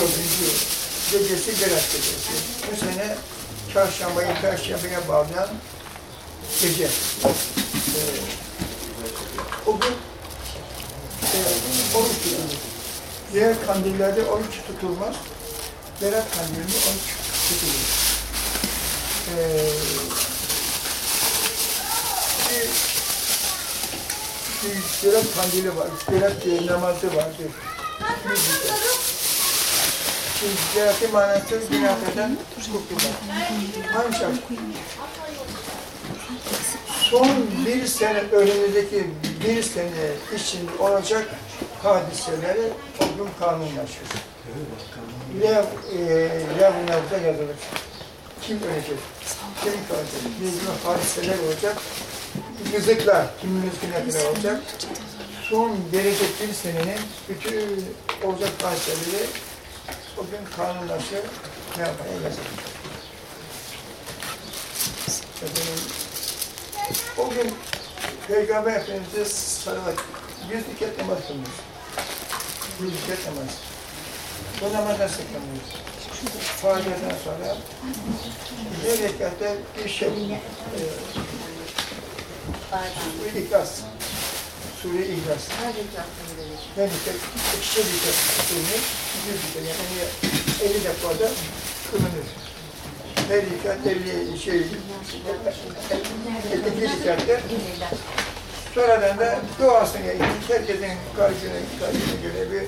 dördüncü gecesi Berat gecesi. Bu sene çarşambayı perşembeye bağlayan gece. Ee, o gün e, oruç tutulur. Diğer kandillerde oruç tutulmaz. Berat kandilinde oruç tutulur. Ee, bir, bir Berat kandili var. Berat namazı vardır. Bir güzel. Berat'ın manası günahlardan kurtulmak. Ancak son bir sene, önümüzdeki bir sene içinde olacak hadiseleri gün kanunlaşır. Lev, e, Lev-i Nevz'de yazılır. Kim ölecek? Kim kalacak? Ne gibi hadiseler olacak? Rızıklar, kimin rızkına olacak? Son gelecek bir senenin bütün olacak hadiseleri o gün kanunlaşır, ne yazılır. Efendim, o gün Peygamber Efendimiz'e sarılarak yüz iket namaz kılmış. Yüz iket namaz. Bu namaz nasıl kılmış? Fatiha'dan sonra bir rekatta bir şey, e, Sure-i İhlas. Sure-i İhlas. Yani ikişer rekat kılınır, yüz rekat yani 50 defada kılınır. Her rekat 50 şey, 52 rekatta Sonradan da doğasına ilgili herkesin kalbine, kalbine göre bir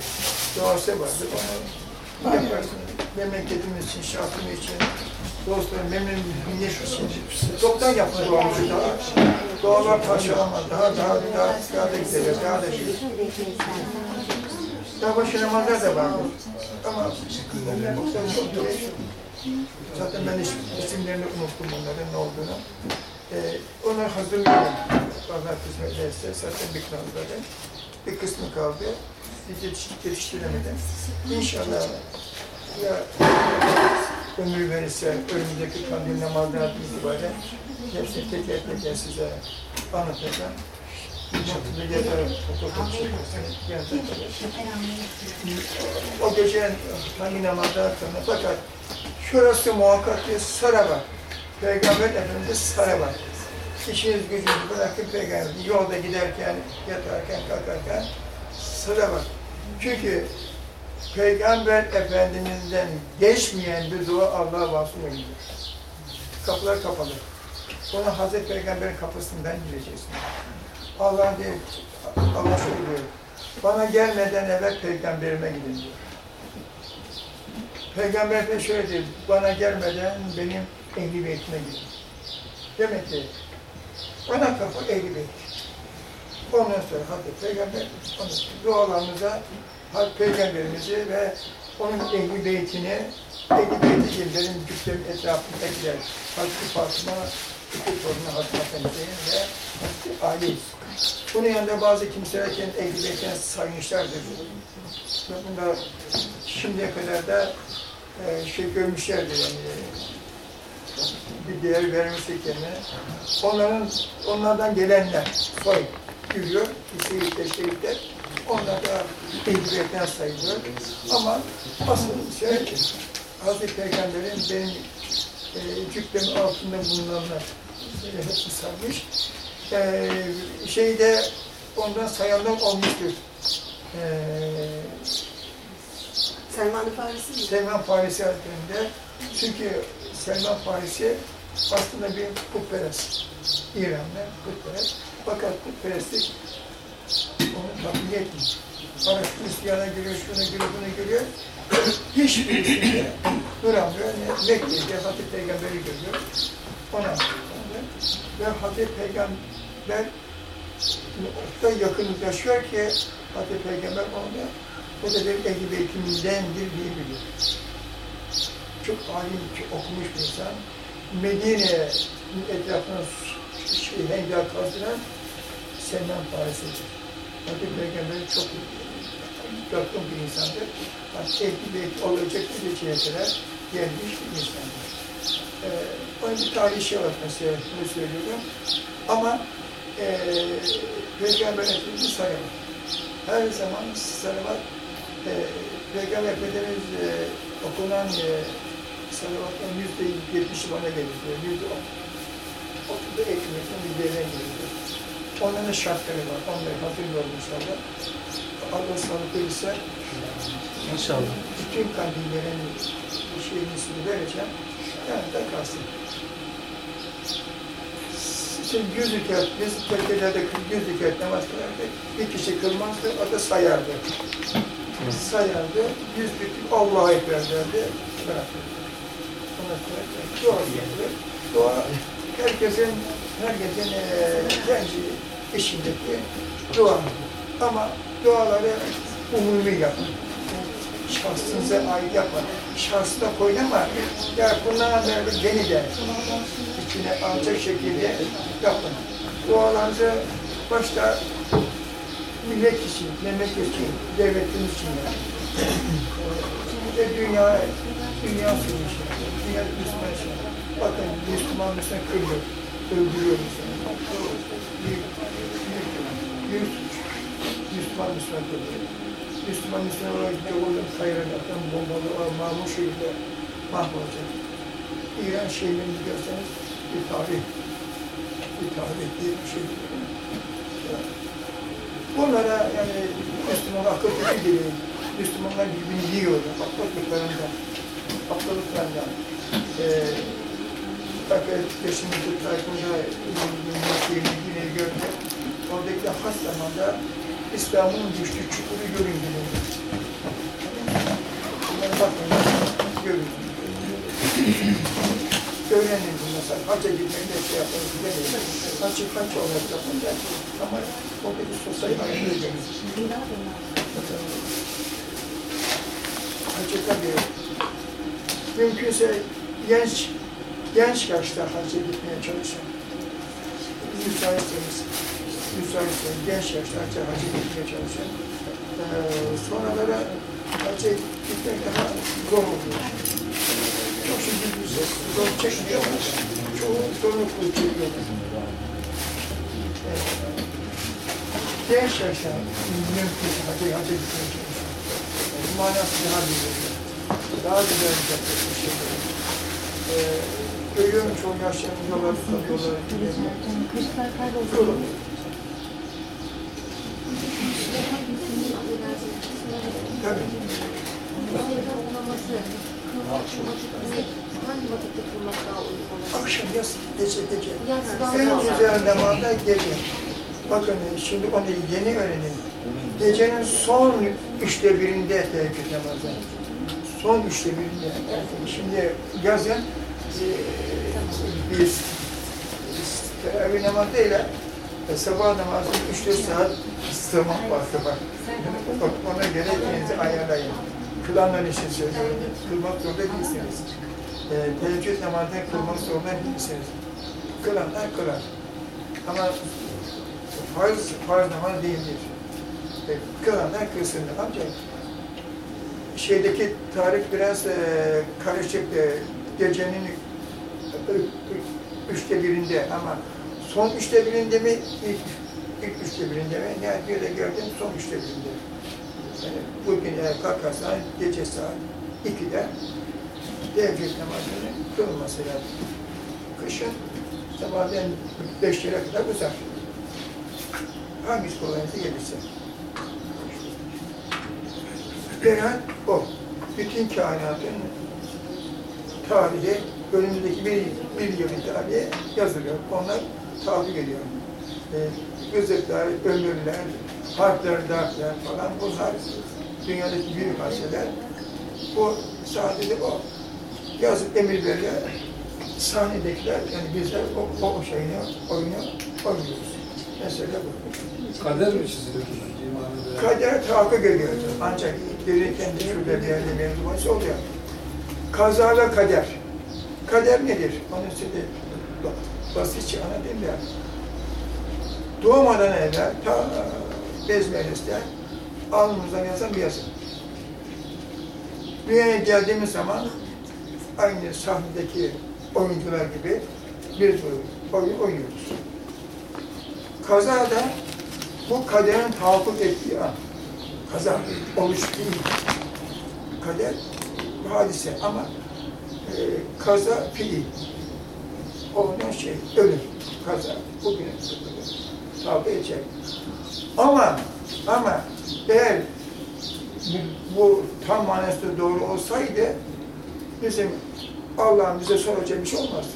doğası vardır. Onu yaparsın. Memleketimiz için, şahsım için, dostlarım, memnuniyet için. Çoktan yaptı duamızı daha. Dualar parçalamaz. Daha, daha, daha, daha da gider, daha da gider. Daha başı namazlar da vardır. Ama çok geç. Zaten ben isim, isimlerini unuttum bunların ne olduğunu. Ee, onlar hazırlıyorum. Allah kısmet ederse zaten bir kaldı. Bir kısmı kaldı. Bir yetiş, yetiştiremeden. İnşallah ya ömür verirse önümüzdeki kandil namazdan itibaren hepsini teker teker size anlatacağım. O gece hangi namazdan sonra fakat şurası muhakkak bir sara var. Peygamber Efendimiz sara var. İşiniz gücünüzü bırakın peygamber. Yolda giderken, yatarken, kalkarken sıra var. Çünkü Peygamber Efendimiz'den geçmeyen bir dua Allah'a vasıl ediyor. Kapılar kapalı. Ona Hazreti Peygamber'in kapısından gireceksin. Allah diyor, Allah şöyle diyor. Bana gelmeden evvel peygamberime gidin diyor. Peygamber de şöyle diyor, bana gelmeden benim ehli beytime gidin. Demek ki ana kapı ehli beyt. Ondan sonra Hazreti Peygamber, ondan sonra dualarımıza Hazreti Peygamberimizi ve onun ehli beytini, ehli beyti gibi benim cübbemin etrafındakiler, Hazreti Fatıma, iki torunu Hazreti Efendimiz'in ve Hazreti Ali. Bunun yanında bazı kimseler kendi ehli beytine saymışlardır. Ve bunlar şimdiye kadar da e, şey görmüşlerdir yani bir değer vermişti kendine. Onların, onlardan gelenler soy yürüyor, şehitler, şehitler. Onlar da ehliyetten sayılıyor. Ama asıl şey Hazreti Peygamber'in benim e, cübbemin altında bulunanlar böyle hepsi sarmış. E, şeyde ondan sayanlar olmuştur. E, Selman-ı Farisi mi? Selman Farisi Hazretleri'nde. Çünkü Selman Farisi aslında bir putperest. İran'da putperest. Fakat putperestlik tatmin etmiyor. Para Hristiyan'a giriyor, şuna giriyor, buna giriyor. Hiçbir şeyde duramıyor. Mekke'de Hazreti Peygamber'i görüyor. Ona ve Hazreti Peygamber kadar yakınlaşıyor ki Hazreti Peygamber ona o da benim ehli beytimdendir diyebiliyor. Çok alim, çok okumuş bir insan. Medine etrafına şey, hengel kazdıran Selman Farisi'dir. Hazreti Peygamber çok yakın bir insandır. Yani beyt olacak bir şeye kadar gelmiş bir insandır. Ee, onun bir tarihi şey var mesela, bunu söylüyorum. Ama e, Peygamber Efendimiz sayılır. Her zaman salavat e, Peygamber Efendimiz e, okunan e, salavatın yüzde yetmişi bana gelir. Yüzde on. Otuda ekmeğin yüzdelerine gelir Onların şartları var. Onları hatırlıyorum inşallah. Allah sağlık verirse İnşallah. bütün kandillerin şeyini vereceğim. Yanında kalsın. Şimdi yüz rekat, biz Türkiye'de yüz rekat namaz kılardık. Bir kişi kılmazdı, o da sayardı. Sayardı, yüz rekat Allah'a ekber derdi, bırakırdı. Ondan sonra dua geldi. Dua herkesin, herkesin eee kendi işindeki dua. Ama duaları umumi yapın. Şahsınıza ait yapma. Şahsına koyun ama ya bundan böyle beni de içine alacak şekilde yapın. Dualarınızı başta millet için, memleket için, devletimiz için yapın. Ve dünya, dünya için, dünya Müslüman için. Bakın Müslüman Müslüman kırıyor, öldürüyor Müslüman. Büyük, büyük, büyük suç. Müslüman Müslüman kırıyor. Müslüman Müslüman olarak hayran atan bombalı o mamur şehirde mahvolacak. İran şehirlerini görseniz bir tarih, bir tarih diye bir şey. Bunlara yani Müslüman akıl fikir gibi, Müslümanlar birbirini yiyorlar, aptallıklarından, aptallıklarından. Ee, bak geçtiğimiz Tayfun'da yine gördüm. Oradaki has zamanda İslam'ın düştüğü çukuru görün gibi. Bunlara bakın, görün. Öğrenin bunu mesela. Hacca gitmeyi de şey yapın, gidemeyin. Hacı kaç olarak yapınca ama oradaki sosyal ayrılığınız. Hacı tabii mümkünse genç genç yaşta hacca gitmeye çalışın. Müsaitseniz, müsaitseniz genç yaşta hacca, hacca gitmeye çalışın. Ee, sonralara hacca gitmek daha zor oluyor. Çok şükür bize zor çekmiyor ama çoğu zorluklu çekiyor. Evet. Genç yaşta mümkünse hacca, hacca gitmeye çalışın. Manası daha güzel. Daha güzel bir şey. Ee, görüyorum tutuyorlar. Kırıklar kayboldu. Yolun. Tabii. Akşam yaz, gece gece. En güzel namazda gece. Bakın şimdi onu yeni öğrenin. Gecenin son üçte birinde teheccüd namazı. Son üçte birinde. Şimdi yazın e, biz teravih namazı değil e, sabah namazı 3-4 saat vakti var. Bak, Ona göre ayarlayın. Kılanlar için söylüyorum. Kılmak zorunda değilsiniz. E, teheccüd namazını kılmak zorunda değilsiniz. Kılanlar kılar. Ama farz, farz namaz değildir. E, kılanlar kılsınlar. Ancak şeydeki tarih biraz e, karışık. E, gecenin üçte birinde ama son üçte birinde mi, ilk, ilk üçte birinde mi? Ne bir de gördüm son üçte birinde. Yani bugün eğer kalkarsan gece saat 2'de teheccüd namazının kılınması lazım. Kışın sabahleyin beşlere kadar uzar. Hangisi kolayınıza gelirse. Genel o. Bütün kainatın tarihi, önümüzdeki bir, bir yılın tarihi yazılıyor. Onlar takip ediyor. Ee, Rızıklar, ömürler, harpler, darplar falan bunlar dünyadaki büyük meseleler. Bu sadece o. Yazıp emir veriyor. Sahnedekiler, yani bizler o, o şeyini, oyunu oynuyoruz. Mesele bu. Kader mi da- Kader tahakkuk ediyor. Ancak biri kendi şurada bir yerde mevzu oluyor. Kaza ve kader. Kader nedir? Onu size ba- basitçe anlatayım ya. Doğmadan evvel ta Bezmelis'te alnımızdan yazan bir yazı. Dünyaya geldiğimiz zaman aynı sahnedeki oyuncular gibi bir oyun oynuyoruz. Kazada bu kaderin tahakkuk ettiği an. Kaza oluş değil. kader hadise ama e, kaza fiil. Onun şey, ölüm, kaza. Bugün tabi edecek. Ama, ama eğer bu, tam manasında doğru olsaydı bizim Allah'ın bize soracağı bir şey olmazdı.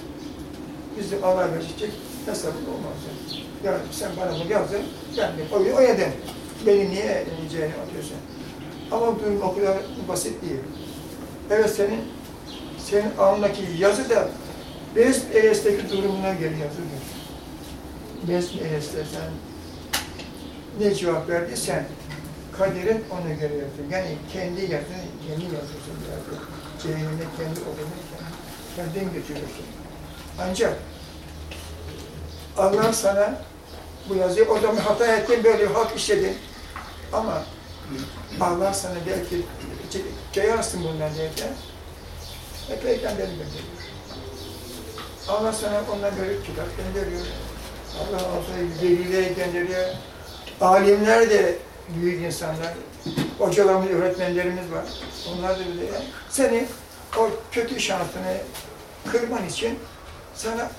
Bizim Allah verecek hesabı da olmazdı. Yani sen bana bunu yazdın, ben de o, o yedim. Beni niye ineceğini atıyorsun? Ama durum o kadar basit değil. Evet senin senin alnındaki yazı da Bezm Eres'teki durumuna göre yazılıyor. Bezm Eres'te sen ne cevap verdiysen kaderin ona göre yazıyor. Yani kendi yazını kendi yazıyorsun biraz. Cehenneme kendi kendi, kendin götürüyorsun. Ancak Allah sana bu yazıyı o zaman hata ettin böyle bir hak işledin. Ama Allah sana belki ceyarsın bundan derken ve peygamberini gönderiyor. Allah sana ondan böyle kitap gönderiyor. Allah sana velilere gönderiyor. Alimler de büyük insanlar. Hocalarımız, öğretmenlerimiz var. Onlar da böyle. Seni o kötü şansını kırman için sana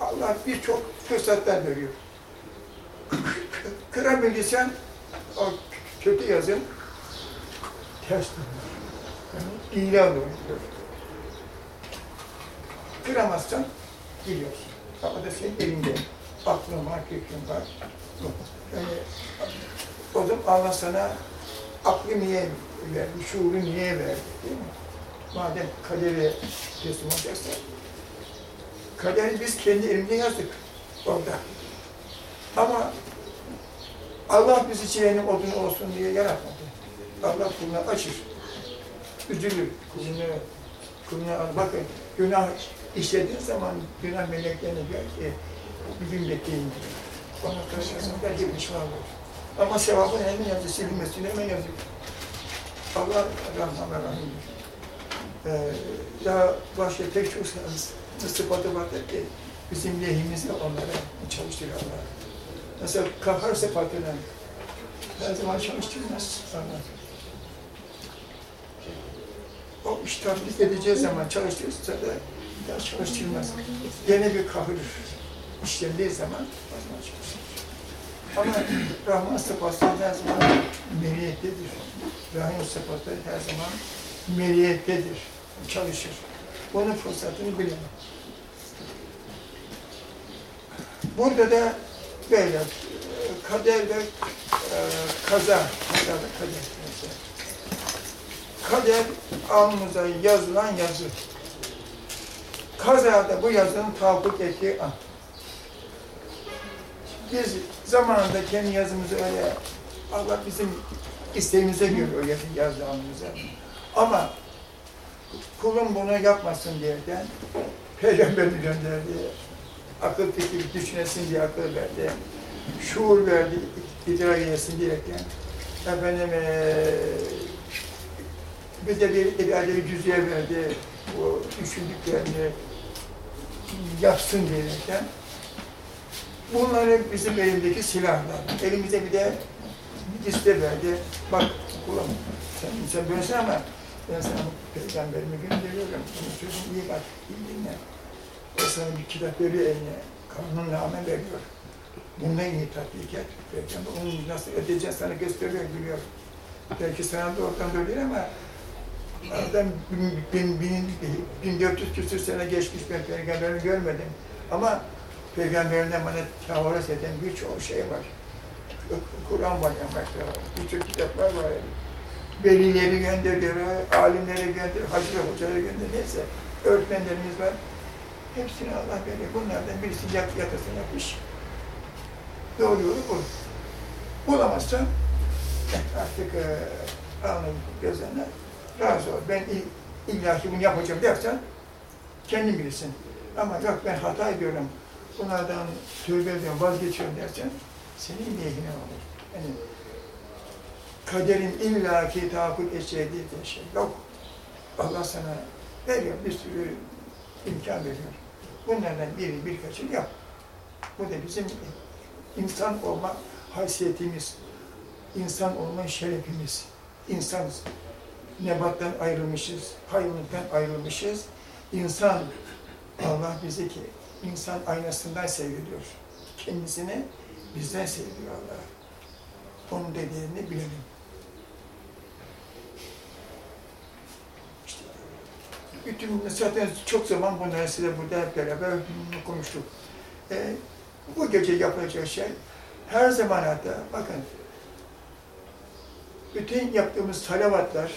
Allah birçok fırsatlar veriyor. Kırabildiysen o kötü yazın ters dönüyor. Yani ilan oluyor. Kıramazsan gidiyorsun. Ama da senin elinde. Aklın var, fikrin var. Yani, o zaman Allah sana aklı niye verdi, şuuru niye verdi değil mi? Madem kadere teslim olacaksa, kaderi biz kendi elimizde yazdık orada. Ama Allah bizi cehennem odunu olsun diye yaratmadı. Allah kuluna açır, üzülür, kulunu, kuluna bakın günah işlediğin zaman günah meleklerine diyor ki bir gün bekleyin diyor. Ona karşısında belki pişman olur. Ama sevabın hemen yazıyor, silinmesini hemen yazıyor. Allah rahman rahimdir. Ee, daha başka pek çok sıfatı vardır ki bizim lehimize onlara çalıştırıyor Allah. Mesela kahar sıfatını her zaman çalıştırmaz Allah. O iş tatbik edeceği zaman çalıştırırsa da bir daha çalıştırmaz. Yine bir kahır işlendiği zaman o zaman çalıştırır. Ama Rahman sıfatı her zaman meriyettedir. Rahim sıfatı her zaman meriyettedir, çalışır. Onun fırsatını bilemem. Burada da böyle kader ve e, kaza, kaza ve kader. Kader alnımıza yazılan yazı. Kazada bu yazının tahakkuk ettiği an. Biz zamanında kendi yazımızı öyle Allah bizim isteğimize göre yazı yazdı alnımıza. Ama kulun bunu yapmasın diyerekten Peygamberini gönderdi. Akıl fikir düşünesin diye akıl verdi. Şuur verdi, idrak edesin diyerekten. Efendim, ee, de bir, adet cüzye verdi. O düşündüklerini yapsın diyerekten. Bunları bizim elimdeki silahlar. Elimize bir de bir liste verdi. Bak kullan. Sen, sen böylesin ama ben sana peygamberimi gönderiyorum. Bunu sözüm iyi bak, iyi dinle. O sana bir kitap veriyor eline. Kanunname veriyor. Bununla iyi tatbik et. Peygamber onu nasıl ödeyeceğiz sana gösteriyor, biliyor. Belki sana da oradan da değil ama Bin, 1400 küsur sene geçmiş ben peygamberimi görmedim. Ama peygamberinden bana tavırız eden birçok şey var. Kur'an var mesela, birçok kitaplar var. Velileri gönderiyor, alimleri gönderiyor, hacı hocaları gönderiyor, neyse. Öğretmenlerimiz var. Hepsini Allah veriyor. Bunlardan birisi yat, yatasını yapmış. Doğru yolu bu. Bulamazsan artık e, alnın gözlerine razı ol. Ben illaki bunu yapacağım dersen kendin bilirsin. Ama yok ben hata ediyorum, bunlardan tövbe ediyorum, vazgeçiyorum dersen senin lehine olur. Yani kaderin illaki tahakkül edeceği diye bir şey yok. Allah sana veriyor, bir sürü imkan veriyor. Bunlardan biri birkaçını yap. Bu da bizim insan olma haysiyetimiz, insan olma şerefimiz. İnsanız. Nebattan ayrılmışız, hayvanlıktan ayrılmışız. İnsan, Allah bizi ki insan aynasından seyrediyor. Kendisini bizden seyrediyor Allah. Onun dediğini bilelim. İşte, bütün zaten çok zaman bunları size burada hep beraber konuştuk. Ee, bu gece yapılacak şey her zaman hatta bakın bütün yaptığımız salavatlar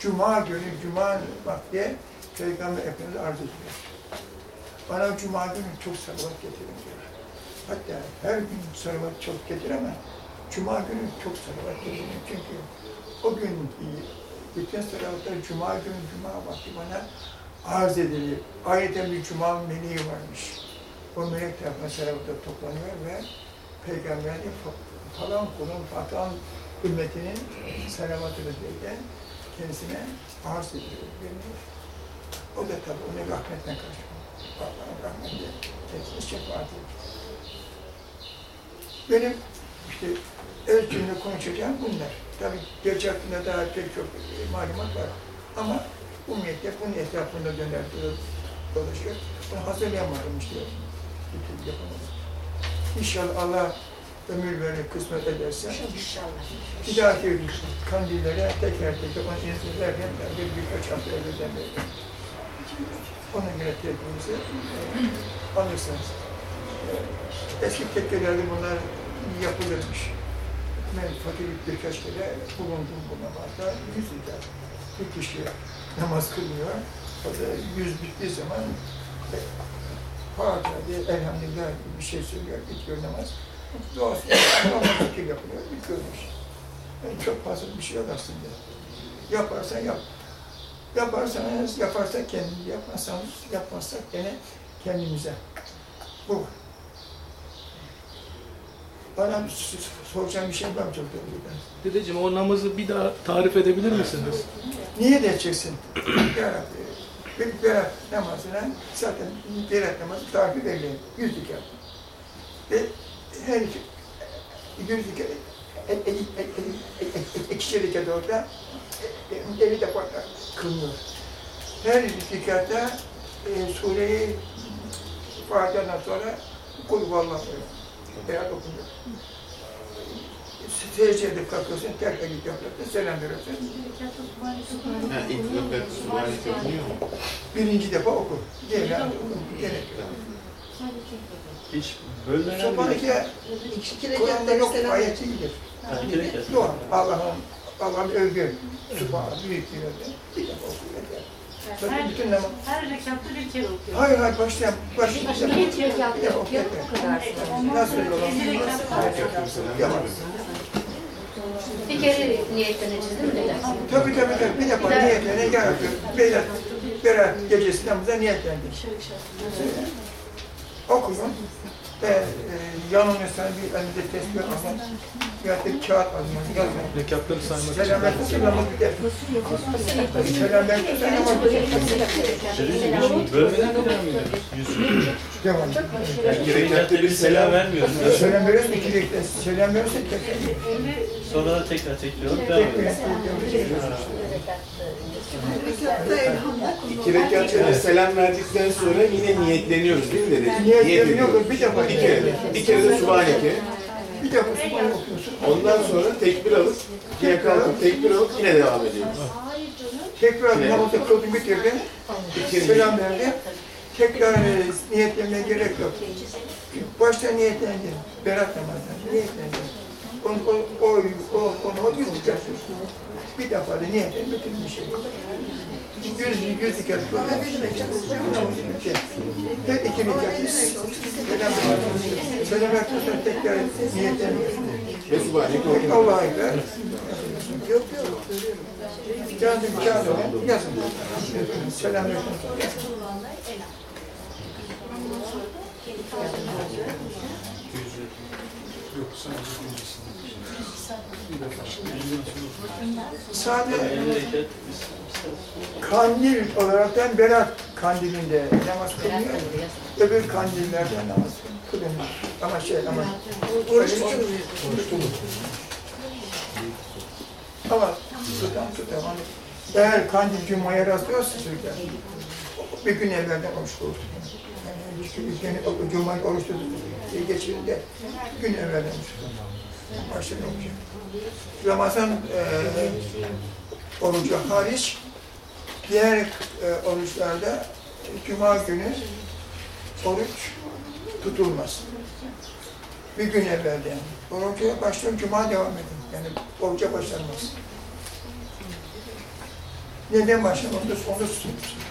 Cuma günü, Cuma vakti Peygamber Efendimiz arz ediyor. Bana Cuma günü çok salavat getirin diyor. Hatta her gün salavat çok getir ama Cuma günü çok salavat getirin. Çünkü o gün bütün salavatlar Cuma günü, Cuma vakti bana arz edilir. Ayrıca bir Cuma meleği varmış. O melek tarafından salavata toplanıyor ve Peygamber'in falan kulun falan ümmetinin salavatını derken kendisine arz ediyor, veriyor. O da tabi onu rahmetle karşılıyor. Allah'ın rahmeti kendisine şefaat ediyor. Benim işte el cümle konuşacağım bunlar. Tabi gerçi hakkında daha pek çok e, malumat var. Ama umumiyette bunun etrafında döner dolaşıyor. Bunu hazırlayamadım işte. Bir türlü yapamadım. İnşallah Allah ömür verir, kısmet ederse bir dahaki kandillere teker teker onu izlerken bir birkaç hafta evvelden beri. Ona göre tedbirinizi e, alırsınız. E, eski tekkelerde bunlar yapılırmış. Ben fakirlik birkaç kere bulundum bu namazda. Yüz eder. Bir kişi namaz kılmıyor. O da yüz bittiği zaman e, Fatiha diye elhamdülillah bir şey söylüyor, bitiyor namaz. Doğası normal fikir yapılıyor, bitiyormuş. Yani çok fazla bir şey yok aslında. Yaparsan yap. Yaparsanız, yaparsak kendini, yapmazsanız, yapmazsak gene kendimize. Bu. Bana bir soracağım bir şey var mı çok da? Dedeciğim o namazı bir daha tarif edebilir misiniz? Niye de edeceksin? Ya Rabbi, bir berat namazına zaten berat namazı tarifi belli. Yüz rekat. Ve her iki, yüz rekat, e- e- e- e- e- e- rekat orada elli defa kılınıyor. Her rekatta e, sureyi Fatiha'dan sonra kul vallahu berat okunuyor. Secdede kalkıyorsun, terk edip yapıyorsun, selam veriyorsun. Birinci defa oku. Diğerine oku. Gerek yok. Hiç bölmeden Subhaneke İki Kur'an'da rekatta yok selam ayeti gider. Yok. Allah'ın Allah'ın övgü. Subhan büyük bir övgü. Bir defa. Sonra bütün namaz. Her rekatta bir kere okuyor. Hayır hayır. Bir iki rekat Bir defa oku yeter. Nasıl Yedi olur? Yavaş. Bir kere niyetleneceğiz değil mi? Tabii tabii tabii. Bir defa niyetlerine gel. Berat, Berat gecesi namazına niyetlendik. Okuyun. Ve e, sen bir elinde tesbih alın. Ya da kağıt alın. Yazın. rekatları saymak için. Bölmeden? Devam. Rekatta bir selam vermiyoruz. Selam veriyorsun iki rekat. Selam veriyorsun tekrar. Sonra da tekrar çekiyorum. Devam Tekrar. ediyoruz. rekatta. İki rekatta bir selam verdikten sonra yine niyetleniyoruz değil mi dedeciğim? Niyet Niyet yok, ediyoruz. bir defa. Bir kere. Bir kere de Sübhaneke. Defa subhan okuyorsun. Ondan sonra tekbir alıp, yine kalkıp tekbir alıp yine devam ediyoruz. Tekrar Evet. namazı kıldım bitirdim. Selam verdim. Tekrar e, niyetlemeye gerek yok. Başta niyetlendim. Berat namazına niyetlendim. O, o, o, o, onu o yüz dikkatsiz. Bir defa da niyetlen bitirmişim. Yüz, yüz dikkat sonra namazı bitti. Her iki dikkat. Selam sonra tekrar okunuyor. Allah'a ekber. Yok yok. Kağıdı kağıdına yazın. Selam verdim. Sadece kandil olaraktan Berat kandilinde namaz kılınıyor. Öbür kandillerde namaz kılınıyor. Ama şey ama Oruç tutuyor. Ama tutan tutan. Hani eğer kandil cumaya rastlıyorsa Türkler, bir gün evvelden oruç tutun. Yani bir gün oruç tutun. Geçirinde bir gün evvelden okuyacak. Ramazan e, orucu hariç diğer e, oruçlarda cuma günü oruç tutulmaz. Bir gün evvelden. Oruca başlayın, cuma devam edin. Yani oruca başlanmaz. Neden başlanmaz? Onu, onu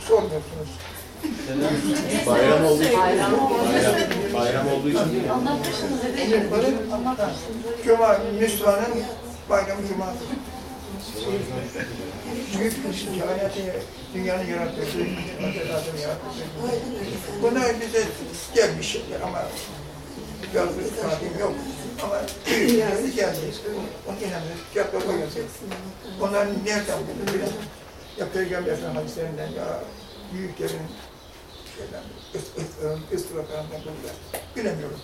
sormuyorsunuz. Bayram olduğu için. Bayram, bayram olduğu için değil mi? Cuma, Müslümanın bayramı Cuma'dır. Büyük bir kainatı, dünyanın yarattığı. Bunlar bize gelmiş şeyler ama yazdığı kadim yok. Ama büyükleri geldi. Onun inanır, kitaplarda yazıyor. Onlar nereden buldu? Ya Peygamber Efendimiz hadislerinden ya büyüklerin şeyden, ıstıraplarından buldular. Bilemiyorum.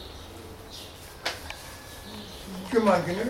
Cuma günü